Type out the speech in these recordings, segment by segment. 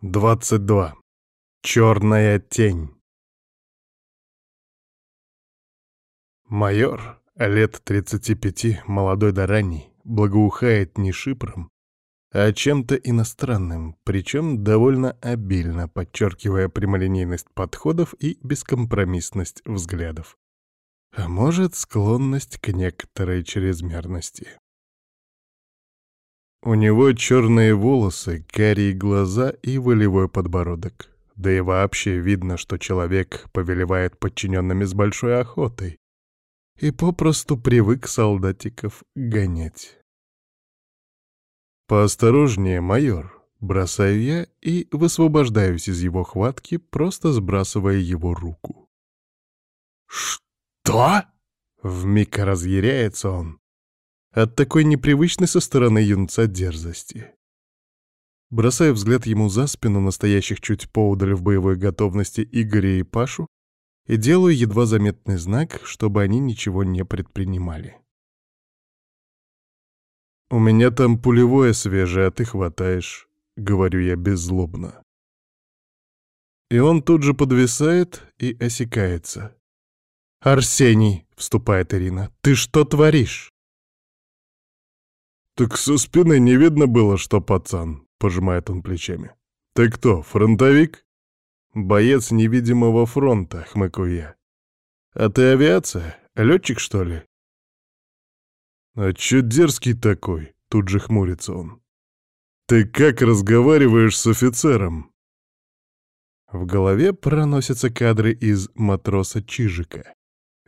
22. Черная тень. Майор, лет 35, молодой да ранний, благоухает не шипром, а чем-то иностранным, причем довольно обильно, подчеркивая прямолинейность подходов и бескомпромиссность взглядов. А может, склонность к некоторой чрезмерности. У него черные волосы, карие глаза и волевой подбородок. Да и вообще видно, что человек повелевает подчиненными с большой охотой и попросту привык солдатиков гонять. «Поосторожнее, майор», — бросаю я и высвобождаюсь из его хватки, просто сбрасывая его руку. «Что?» — вмиг разъяряется он, от такой непривычной со стороны юнца дерзости. Бросая взгляд ему за спину настоящих чуть поудаль в боевой готовности Игоря и Пашу и делаю едва заметный знак, чтобы они ничего не предпринимали. «У меня там пулевое свежее, а ты хватаешь», — говорю я беззлобно. И он тут же подвисает и осекается. «Арсений!» — вступает Ирина. «Ты что творишь?» «Так со спины не видно было, что пацан», — пожимает он плечами. «Ты кто, фронтовик?» «Боец невидимого фронта», — хмыкаю я. «А ты авиация? Летчик, что ли?» «А чё дерзкий такой?» — тут же хмурится он. «Ты как разговариваешь с офицером?» В голове проносятся кадры из «Матроса Чижика»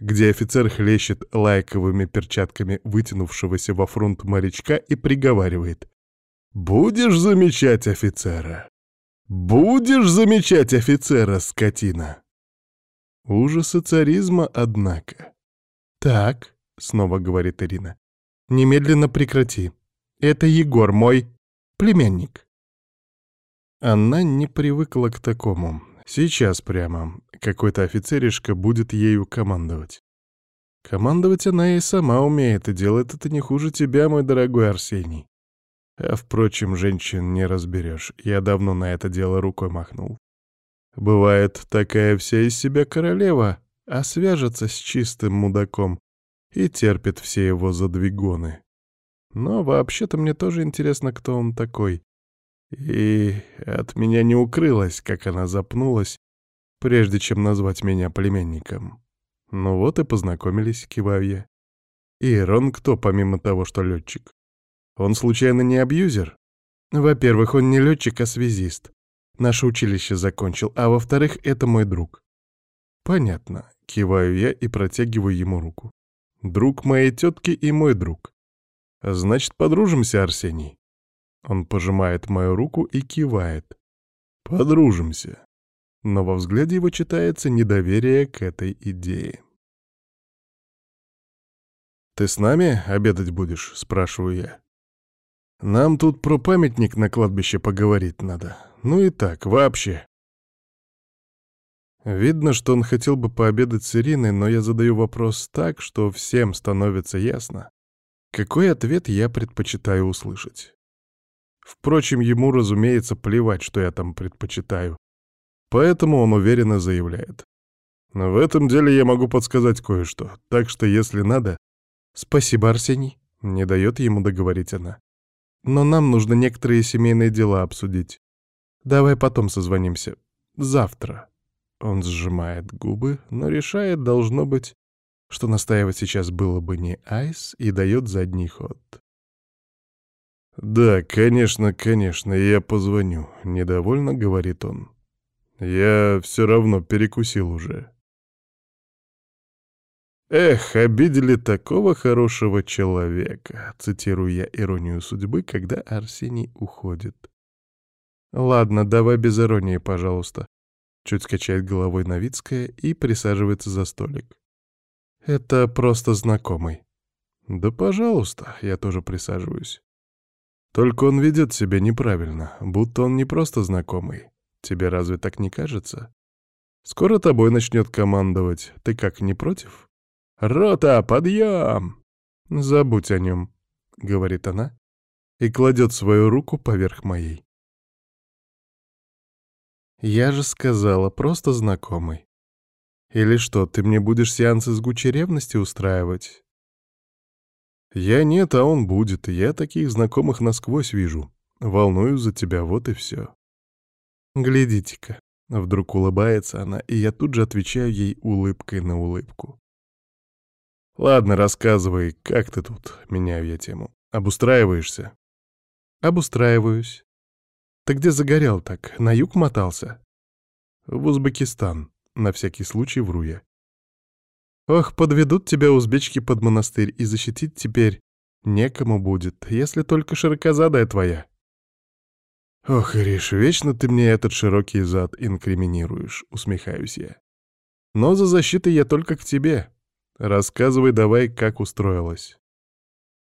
где офицер хлещет лайковыми перчатками вытянувшегося во фронт морячка и приговаривает. «Будешь замечать офицера! Будешь замечать офицера, скотина!» Ужасы царизма, однако. «Так», — снова говорит Ирина, — «немедленно прекрати. Это Егор мой племянник». Она не привыкла к такому. Сейчас прямо какой-то офицеришка будет ею командовать. Командовать она и сама умеет, и делает это не хуже тебя, мой дорогой Арсений. А, впрочем, женщин не разберешь. Я давно на это дело рукой махнул. Бывает, такая вся из себя королева, а свяжется с чистым мудаком и терпит все его задвигоны. Но вообще-то мне тоже интересно, кто он такой. И от меня не укрылось, как она запнулась, прежде чем назвать меня племенником. Ну вот и познакомились, киваю я. И Рон кто, помимо того, что летчик? Он случайно не абьюзер? Во-первых, он не летчик, а связист. Наше училище закончил, а во-вторых, это мой друг. Понятно, киваю я и протягиваю ему руку. Друг моей тетки и мой друг. Значит, подружимся, Арсений. Он пожимает мою руку и кивает. «Подружимся». Но во взгляде его читается недоверие к этой идее. «Ты с нами обедать будешь?» — спрашиваю я. «Нам тут про памятник на кладбище поговорить надо. Ну и так, вообще». Видно, что он хотел бы пообедать с Ириной, но я задаю вопрос так, что всем становится ясно, какой ответ я предпочитаю услышать. Впрочем, ему, разумеется, плевать, что я там предпочитаю. Поэтому он уверенно заявляет. В этом деле я могу подсказать кое-что, так что если надо... Спасибо, Арсений, не дает ему договорить она. Но нам нужно некоторые семейные дела обсудить. Давай потом созвонимся. Завтра. Он сжимает губы, но решает, должно быть, что настаивать сейчас было бы не айс и дает задний ход. «Да, конечно, конечно, я позвоню», — недовольно говорит он. «Я все равно перекусил уже». «Эх, обидели такого хорошего человека», — цитирую я иронию судьбы, когда Арсений уходит. «Ладно, давай без иронии, пожалуйста», — чуть качает головой Новицкая и присаживается за столик. «Это просто знакомый». «Да, пожалуйста», — я тоже присаживаюсь. Только он ведет себя неправильно, будто он не просто знакомый. Тебе разве так не кажется? Скоро тобой начнет командовать. Ты как, не против? «Рота, подъем!» «Забудь о нем», — говорит она и кладет свою руку поверх моей. Я же сказала, просто знакомый. Или что, ты мне будешь сеансы с гучей ревности устраивать? Я нет, а он будет, я таких знакомых насквозь вижу. Волнуюсь за тебя, вот и все. Глядите-ка, вдруг улыбается она, и я тут же отвечаю ей улыбкой на улыбку. Ладно, рассказывай, как ты тут, меняю я тему. Обустраиваешься? Обустраиваюсь. Ты где загорел так? На юг мотался? В Узбекистан. На всякий случай вру я. Ох, подведут тебя узбечки под монастырь, и защитить теперь некому будет, если только широкозадая твоя. Ох, Ириш, вечно ты мне этот широкий зад инкриминируешь, усмехаюсь я. Но за защитой я только к тебе. Рассказывай давай, как устроилась.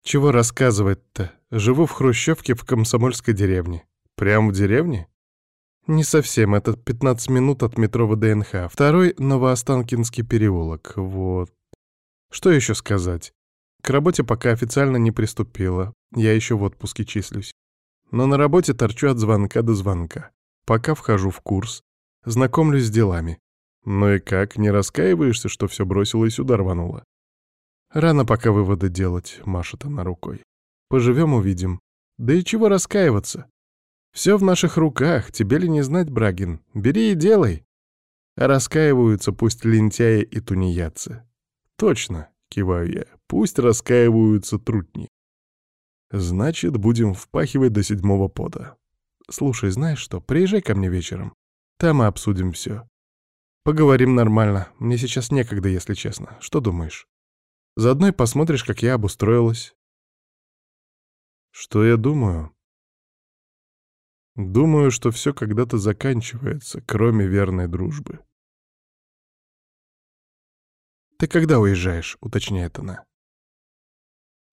Чего рассказывать-то? Живу в хрущевке в комсомольской деревне. Прям в деревне? Не совсем, это 15 минут от метро ВДНХ. Второй — Новоостанкинский переулок. Вот. Что еще сказать? К работе пока официально не приступила. Я еще в отпуске числюсь. Но на работе торчу от звонка до звонка. Пока вхожу в курс, знакомлюсь с делами. Ну и как, не раскаиваешься, что все бросила и сюда рванула? Рано пока выводы делать, машет она рукой. Поживем — увидим. Да и чего раскаиваться? Все в наших руках, тебе ли не знать, Брагин? Бери и делай. Раскаиваются пусть лентяи и тунеядцы. Точно, киваю я, пусть раскаиваются трутни. Значит, будем впахивать до седьмого пота. Слушай, знаешь что, приезжай ко мне вечером. Там и обсудим все. Поговорим нормально. Мне сейчас некогда, если честно. Что думаешь? Заодно и посмотришь, как я обустроилась. Что я думаю? Думаю, что все когда-то заканчивается, кроме верной дружбы. «Ты когда уезжаешь?» — уточняет она.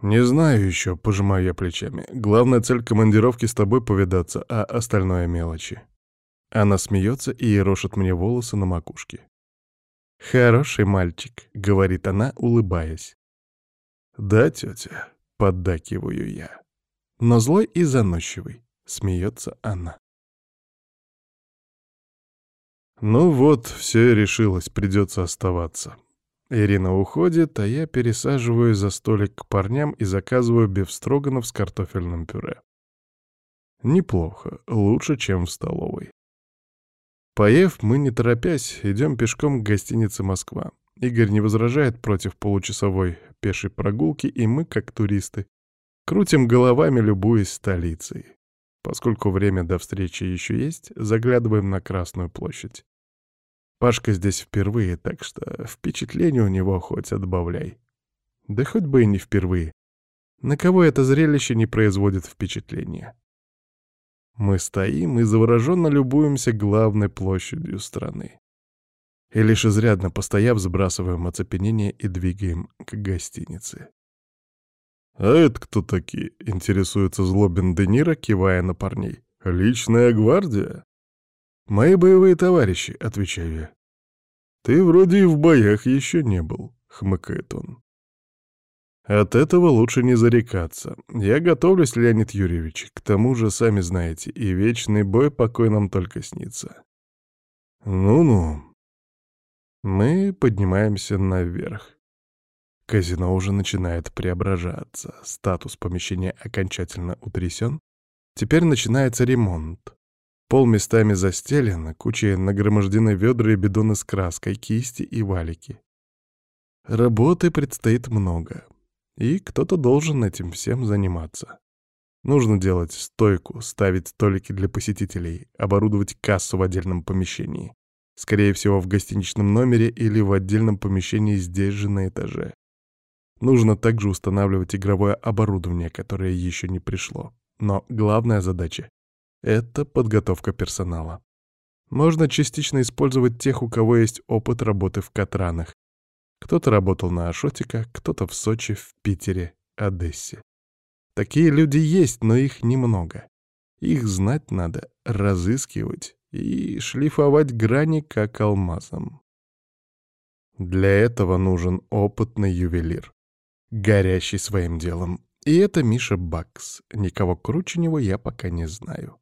«Не знаю еще», — пожимаю я плечами. «Главная цель командировки с тобой повидаться, а остальное мелочи». Она смеется и ерошит мне волосы на макушке. «Хороший мальчик», — говорит она, улыбаясь. «Да, тетя», — поддакиваю я. Но злой и заносчивый. Смеется она. Ну вот, все решилось, придется оставаться. Ирина уходит, а я пересаживаю за столик к парням и заказываю бифстроганов с картофельным пюре. Неплохо, лучше, чем в столовой. Поев, мы, не торопясь, идем пешком к гостинице «Москва». Игорь не возражает против получасовой пешей прогулки, и мы, как туристы, крутим головами, любуясь столицей. Поскольку время до встречи еще есть, заглядываем на Красную площадь. Пашка здесь впервые, так что впечатление у него хоть отбавляй. Да хоть бы и не впервые. На кого это зрелище не производит впечатления? Мы стоим и завороженно любуемся главной площадью страны. И лишь изрядно постояв, сбрасываем оцепенение и двигаем к гостинице. «А это кто такие?» — интересуется злобин Де Ниро, кивая на парней. «Личная гвардия?» «Мои боевые товарищи», — отвечаю я. «Ты вроде и в боях еще не был», — хмыкает он. От этого лучше не зарекаться. Я готовлюсь, Леонид Юрьевич. К тому же, сами знаете, и вечный бой покой нам только снится. Ну-ну. Мы поднимаемся наверх. Казино уже начинает преображаться. Статус помещения окончательно утрясен. Теперь начинается ремонт. Пол местами застелен, кучей нагромождены ведра и бидоны с краской, кисти и валики. Работы предстоит много. И кто-то должен этим всем заниматься. Нужно делать стойку, ставить столики для посетителей, оборудовать кассу в отдельном помещении. Скорее всего, в гостиничном номере или в отдельном помещении здесь же на этаже. Нужно также устанавливать игровое оборудование, которое еще не пришло. Но главная задача — это подготовка персонала. Можно частично использовать тех, у кого есть опыт работы в Катранах. Кто-то работал на Ашотика, кто-то в Сочи, в Питере, Одессе. Такие люди есть, но их немного. Их знать надо, разыскивать и шлифовать грани как алмазом. Для этого нужен опытный ювелир горящий своим делом. И это Миша Бакс. Никого круче него я пока не знаю.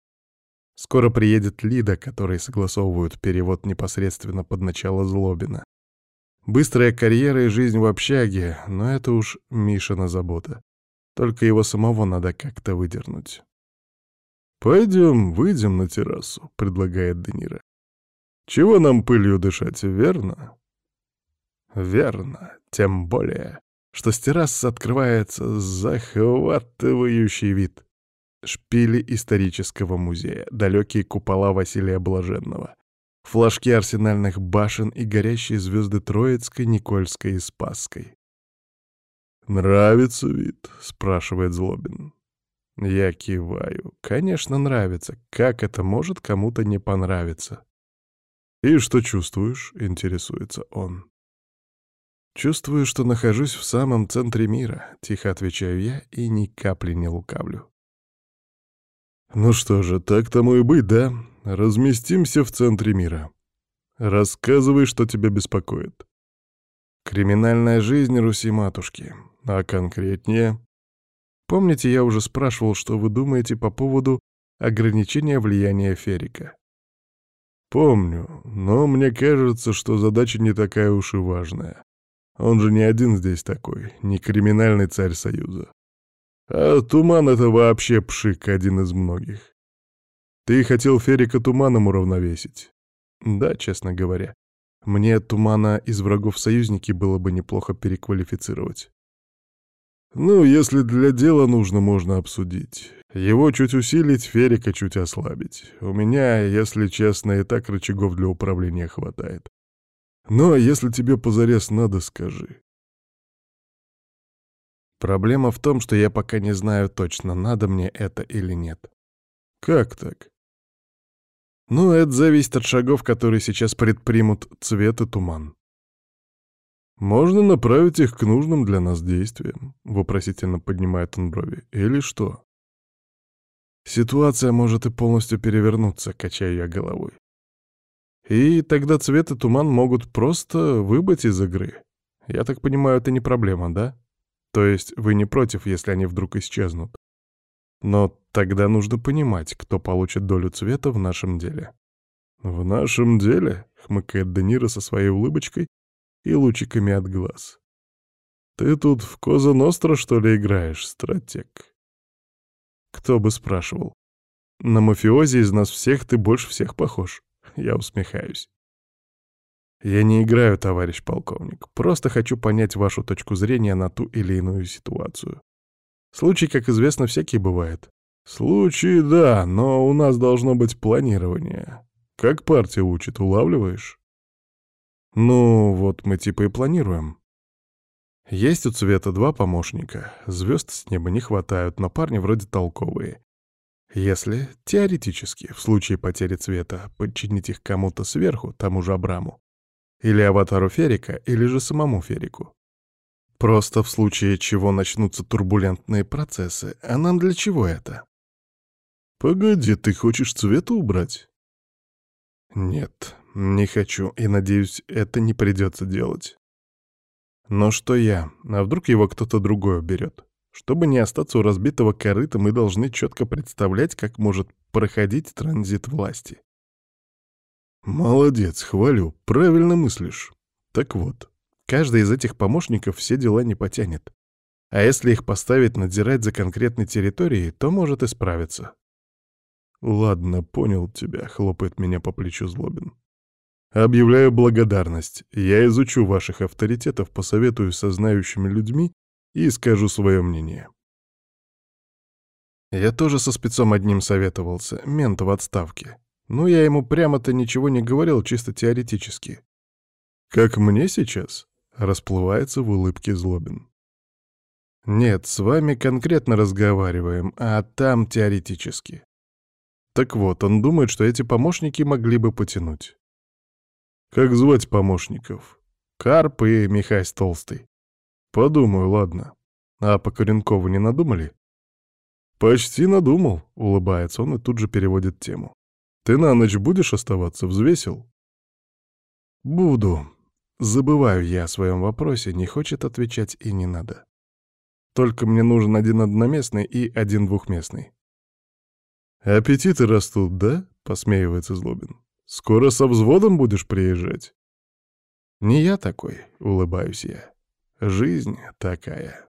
Скоро приедет Лида, который согласовывают перевод непосредственно под начало Злобина. Быстрая карьера и жизнь в общаге, но это уж Мишина забота. Только его самого надо как-то выдернуть. «Пойдем, выйдем на террасу», — предлагает Денира. «Чего нам пылью дышать, верно?» «Верно, тем более, что с террасы открывается захватывающий вид. Шпили исторического музея, далекие купола Василия Блаженного, флажки арсенальных башен и горящие звезды Троицкой, Никольской и Спасской. «Нравится вид?» — спрашивает Злобин. Я киваю. Конечно, нравится. Как это может кому-то не понравиться? «И что чувствуешь?» — интересуется он. «Чувствую, что нахожусь в самом центре мира», — тихо отвечаю я и ни капли не лукавлю. Ну что же, так тому и быть, да? Разместимся в центре мира. Рассказывай, что тебя беспокоит. Криминальная жизнь Руси-матушки. А конкретнее? Помните, я уже спрашивал, что вы думаете по поводу ограничения влияния Ферика? Помню, но мне кажется, что задача не такая уж и важная. Он же не один здесь такой, не криминальный царь Союза. А туман — это вообще пшик, один из многих. Ты хотел Ферика туманом уравновесить. Да, честно говоря. Мне тумана из врагов союзники было бы неплохо переквалифицировать. Ну, если для дела нужно, можно обсудить. Его чуть усилить, Ферика чуть ослабить. У меня, если честно, и так рычагов для управления хватает. Но если тебе позарез надо, скажи. Проблема в том, что я пока не знаю точно, надо мне это или нет. Как так? Ну, это зависит от шагов, которые сейчас предпримут цвет и туман. «Можно направить их к нужным для нас действиям», — вопросительно поднимает он брови. «Или что?» «Ситуация может и полностью перевернуться», — качаю я головой. «И тогда цвет и туман могут просто выбыть из игры. Я так понимаю, это не проблема, да?» То есть вы не против, если они вдруг исчезнут. Но тогда нужно понимать, кто получит долю цвета в нашем деле. «В нашем деле?» — хмыкает Де со своей улыбочкой и лучиками от глаз. «Ты тут в Коза Ностра, что ли, играешь, стратег?» Кто бы спрашивал. На мафиози из нас всех ты больше всех похож. Я усмехаюсь. «Я не играю, товарищ полковник. Просто хочу понять вашу точку зрения на ту или иную ситуацию. Случаи, как известно, всякие бывают. Случаи, да, но у нас должно быть планирование. Как партия учит, улавливаешь? Ну, вот мы типа и планируем. Есть у Цвета два помощника. Звезд с неба не хватают, но парни вроде толковые. Если, теоретически, в случае потери цвета, подчинить их кому-то сверху, тому же Абраму, или аватару Ферика, или же самому Ферику. Просто в случае чего начнутся турбулентные процессы. А нам для чего это? Погоди, ты хочешь цвета убрать? Нет, не хочу, и, надеюсь, это не придется делать. Но что я? А вдруг его кто-то другой уберет? Чтобы не остаться у разбитого корыта, мы должны четко представлять, как может проходить транзит власти. «Молодец, хвалю, правильно мыслишь. Так вот, каждый из этих помощников все дела не потянет. А если их поставить надзирать за конкретной территорией, то может и справиться». «Ладно, понял тебя», — хлопает меня по плечу Злобин. «Объявляю благодарность. Я изучу ваших авторитетов, посоветуюсь со знающими людьми и скажу свое мнение». Я тоже со спецом одним советовался, мент в отставке. Ну, я ему прямо-то ничего не говорил, чисто теоретически. «Как мне сейчас?» — расплывается в улыбке Злобин. «Нет, с вами конкретно разговариваем, а там теоретически». Так вот, он думает, что эти помощники могли бы потянуть. «Как звать помощников?» «Карп и Михась Толстый». «Подумаю, ладно. А по Коренкову не надумали?» «Почти надумал», — улыбается он и тут же переводит тему. Ты на ночь будешь оставаться, взвесил? Буду. Забываю я о своем вопросе, не хочет отвечать и не надо. Только мне нужен один одноместный и один двухместный. «Аппетиты растут, да?» — посмеивается Злобин. «Скоро со взводом будешь приезжать?» «Не я такой», — улыбаюсь я. «Жизнь такая».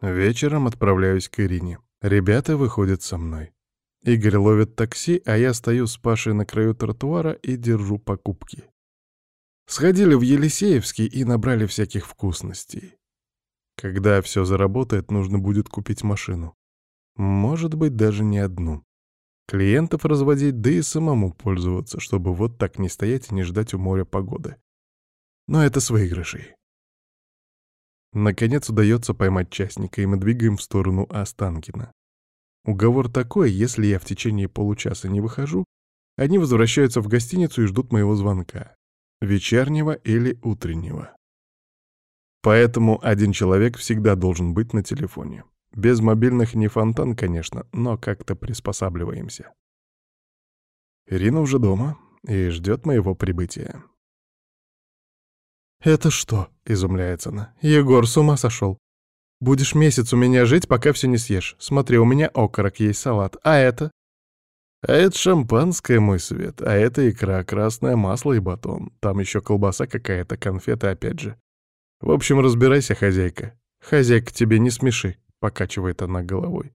Вечером отправляюсь к Ирине. Ребята выходят со мной. Игорь ловит такси, а я стою с Пашей на краю тротуара и держу покупки. Сходили в Елисеевский и набрали всяких вкусностей. Когда все заработает, нужно будет купить машину. Может быть, даже не одну. Клиентов разводить, да и самому пользоваться, чтобы вот так не стоять и не ждать у моря погоды. Но это с выигрышей. Наконец удается поймать частника, и мы двигаем в сторону Останкина. Уговор такой, если я в течение получаса не выхожу, они возвращаются в гостиницу и ждут моего звонка. Вечернего или утреннего. Поэтому один человек всегда должен быть на телефоне. Без мобильных не фонтан, конечно, но как-то приспосабливаемся. Ирина уже дома и ждет моего прибытия. «Это что?» — изумляется она. «Егор с ума сошел. Будешь месяц у меня жить, пока все не съешь. Смотри, у меня окорок есть салат. А это?» «А это шампанское, мой свет. А это икра, красное масло и батон. Там еще колбаса какая-то, конфеты опять же. В общем, разбирайся, хозяйка. Хозяйка, тебе не смеши», — покачивает она головой.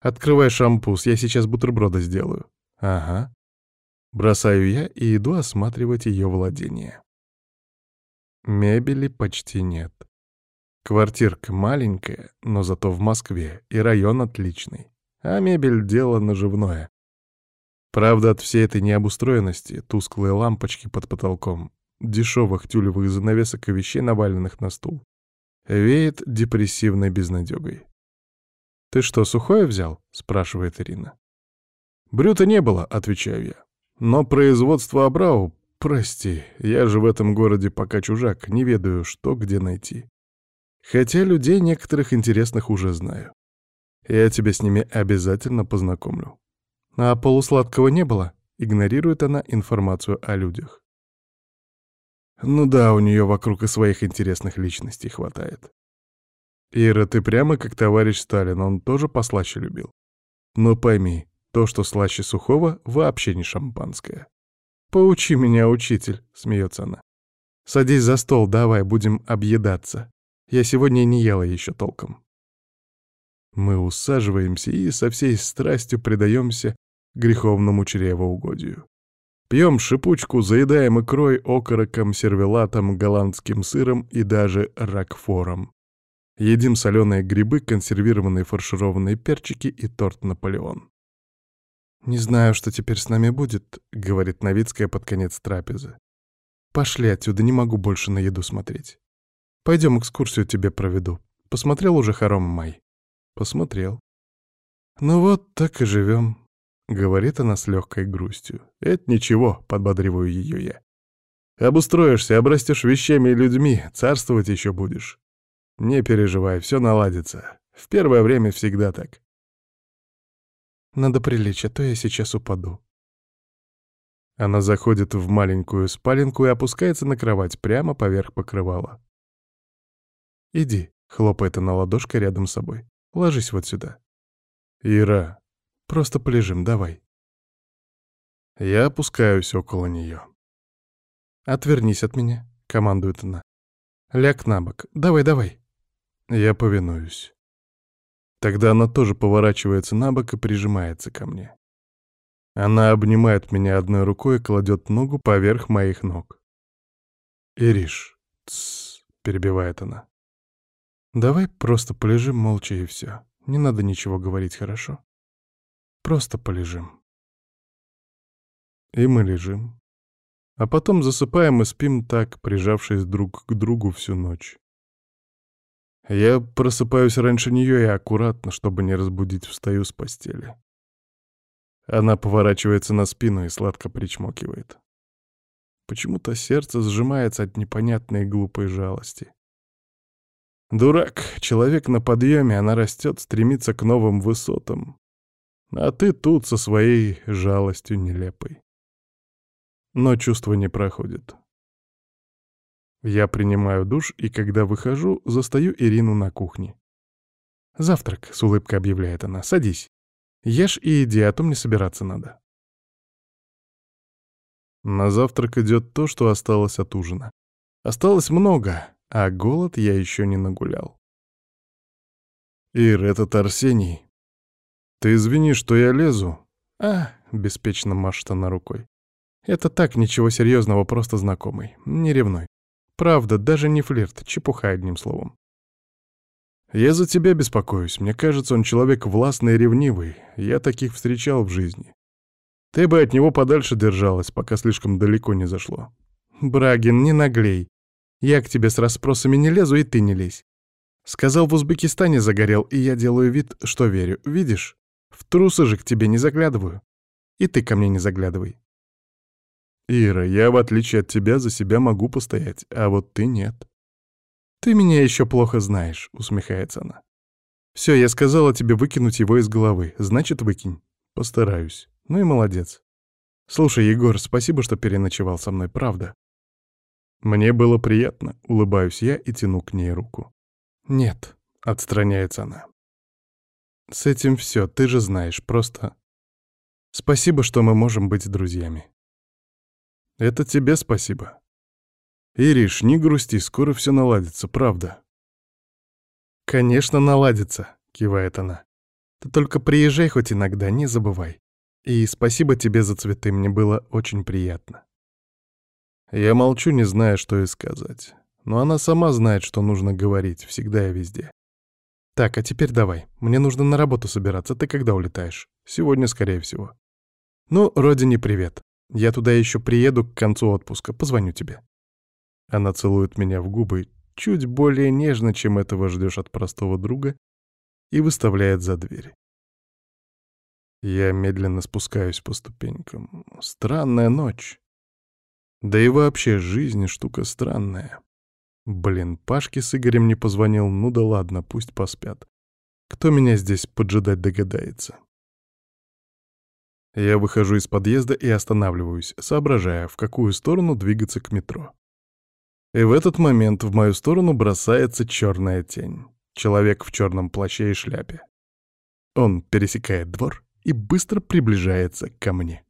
«Открывай шампус, я сейчас бутерброды сделаю». «Ага». Бросаю я и иду осматривать ее владение. Мебели почти нет. Квартирка маленькая, но зато в Москве, и район отличный. А мебель — дело наживное. Правда, от всей этой необустроенности, тусклые лампочки под потолком, дешевых тюлевых занавесок и вещей, наваленных на стул, веет депрессивной безнадегой. «Ты что, сухое взял?» — спрашивает Ирина. «Брюта не было», — отвечаю я. «Но производство Абрау Прости, я же в этом городе пока чужак, не ведаю, что где найти. Хотя людей некоторых интересных уже знаю. Я тебя с ними обязательно познакомлю. А полусладкого не было? Игнорирует она информацию о людях. Ну да, у нее вокруг и своих интересных личностей хватает. Ира, ты прямо как товарищ Сталин, он тоже послаще любил. Но пойми, то, что слаще сухого, вообще не шампанское. «Поучи меня, учитель», — смеется она. «Садись за стол, давай, будем объедаться. Я сегодня не ела еще толком». Мы усаживаемся и со всей страстью предаемся греховному чревоугодию. Пьем шипучку, заедаем икрой, окороком, сервелатом, голландским сыром и даже ракфором. Едим соленые грибы, консервированные фаршированные перчики и торт «Наполеон». «Не знаю, что теперь с нами будет», — говорит Новицкая под конец трапезы. «Пошли отсюда, не могу больше на еду смотреть. Пойдем экскурсию тебе проведу. Посмотрел уже хором май?» «Посмотрел». «Ну вот, так и живем», — говорит она с легкой грустью. «Это ничего», — подбодриваю ее я. «Обустроишься, обрастешь вещами и людьми, царствовать еще будешь. Не переживай, все наладится. В первое время всегда так. Надо прилечь, а то я сейчас упаду. Она заходит в маленькую спаленку и опускается на кровать прямо поверх покрывала. «Иди», — хлопает она ладошкой рядом с собой. «Ложись вот сюда». «Ира, просто полежим, давай». Я опускаюсь около нее. «Отвернись от меня», — командует она. «Ляг на бок. Давай, давай». Я повинуюсь. Тогда она тоже поворачивается на бок и прижимается ко мне. Она обнимает меня одной рукой и кладет ногу поверх моих ног. «Ириш, тссс», — перебивает она. «Давай просто полежим молча и все. Не надо ничего говорить, хорошо? Просто полежим». И мы лежим. А потом засыпаем и спим так, прижавшись друг к другу всю ночь. Я просыпаюсь раньше нее и аккуратно, чтобы не разбудить, встаю с постели. Она поворачивается на спину и сладко причмокивает. Почему-то сердце сжимается от непонятной глупой жалости. Дурак, человек на подъеме, она растет, стремится к новым высотам. А ты тут со своей жалостью нелепой. Но чувство не проходит. Я принимаю душ и, когда выхожу, застаю Ирину на кухне. «Завтрак», — с улыбкой объявляет она. «Садись. Ешь и иди, а то мне собираться надо». На завтрак идет то, что осталось от ужина. Осталось много, а голод я еще не нагулял. «Ир, этот Арсений. Ты извини, что я лезу». «А», — беспечно машет она рукой. «Это так, ничего серьезного, просто знакомый. Не ревной. Правда, даже не флирт, чепуха одним словом. Я за тебя беспокоюсь. Мне кажется, он человек властный и ревнивый. Я таких встречал в жизни. Ты бы от него подальше держалась, пока слишком далеко не зашло. Брагин, не наглей. Я к тебе с расспросами не лезу, и ты не лезь. Сказал, в Узбекистане загорел, и я делаю вид, что верю. Видишь? В трусы же к тебе не заглядываю. И ты ко мне не заглядывай. Ира, я, в отличие от тебя, за себя могу постоять, а вот ты нет. «Ты меня еще плохо знаешь», — усмехается она. «Все, я сказала тебе выкинуть его из головы. Значит, выкинь. Постараюсь. Ну и молодец. Слушай, Егор, спасибо, что переночевал со мной, правда». Мне было приятно, улыбаюсь я и тяну к ней руку. «Нет», — отстраняется она. «С этим все, ты же знаешь, просто... Спасибо, что мы можем быть друзьями». «Это тебе спасибо», «Ириш, не грусти, скоро все наладится, правда». «Конечно, наладится», — кивает она. «Ты только приезжай хоть иногда, не забывай. И спасибо тебе за цветы, мне было очень приятно». Я молчу, не зная, что и сказать. Но она сама знает, что нужно говорить, всегда и везде. «Так, а теперь давай. Мне нужно на работу собираться. Ты когда улетаешь?» «Сегодня, скорее всего». «Ну, родине привет. Я туда еще приеду к концу отпуска. Позвоню тебе». Она целует меня в губы чуть более нежно, чем этого ждешь от простого друга, и выставляет за дверь. Я медленно спускаюсь по ступенькам. Странная ночь. Да и вообще жизнь штука странная. Блин, Пашке с Игорем не позвонил, ну да ладно, пусть поспят. Кто меня здесь поджидать догадается? Я выхожу из подъезда и останавливаюсь, соображая, в какую сторону двигаться к метро. И в этот момент в мою сторону бросается черная тень. Человек в черном плаще и шляпе. Он пересекает двор и быстро приближается ко мне.